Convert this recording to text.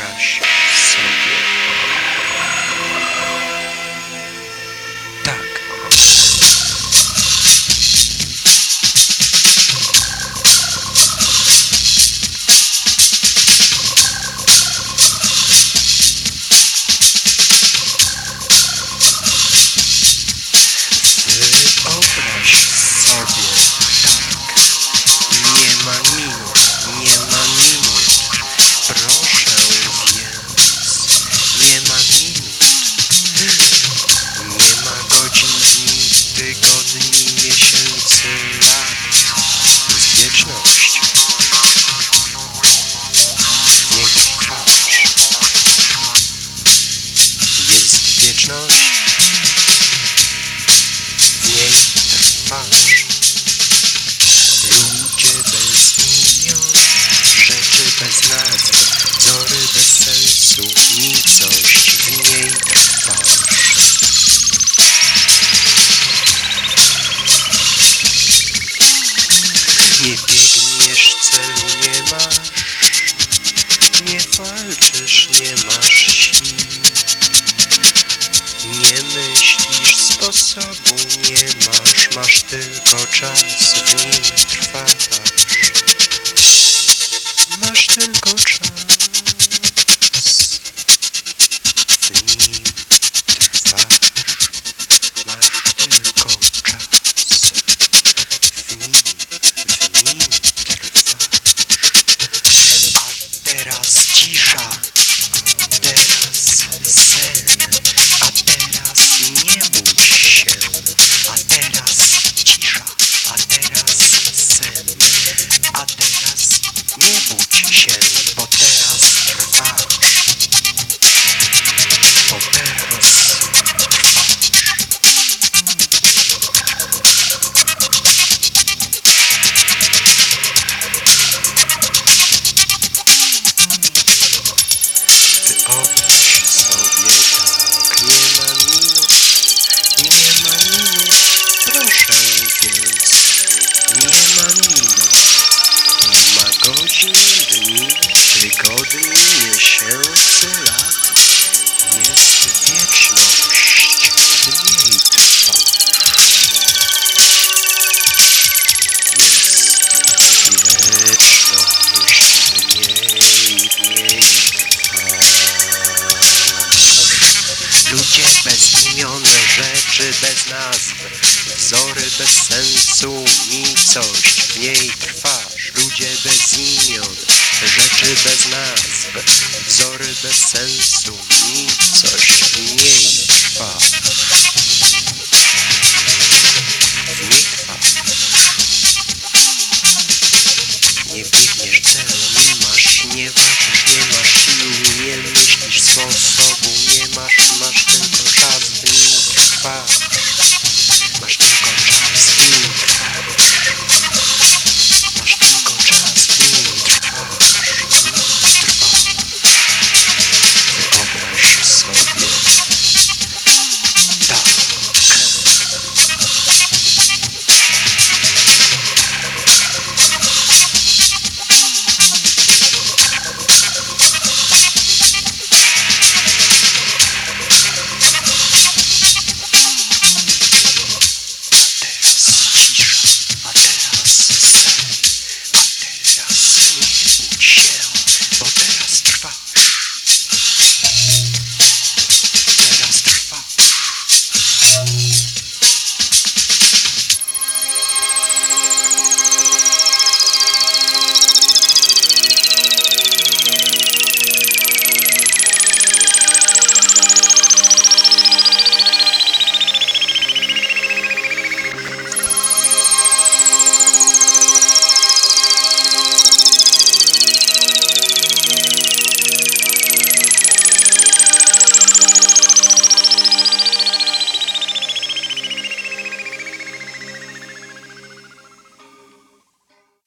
rush. tries to dream and find miesięcy, lat, jest wieczność, w trwa. Jest wieczność, trwa. Ludzie rzeczy bez nazw, wzory bez sensu, nicość w niej trwasz. Ludzie bez imion, rzeczy bez nazw, wzory bez sensu, nicość w niej trwa.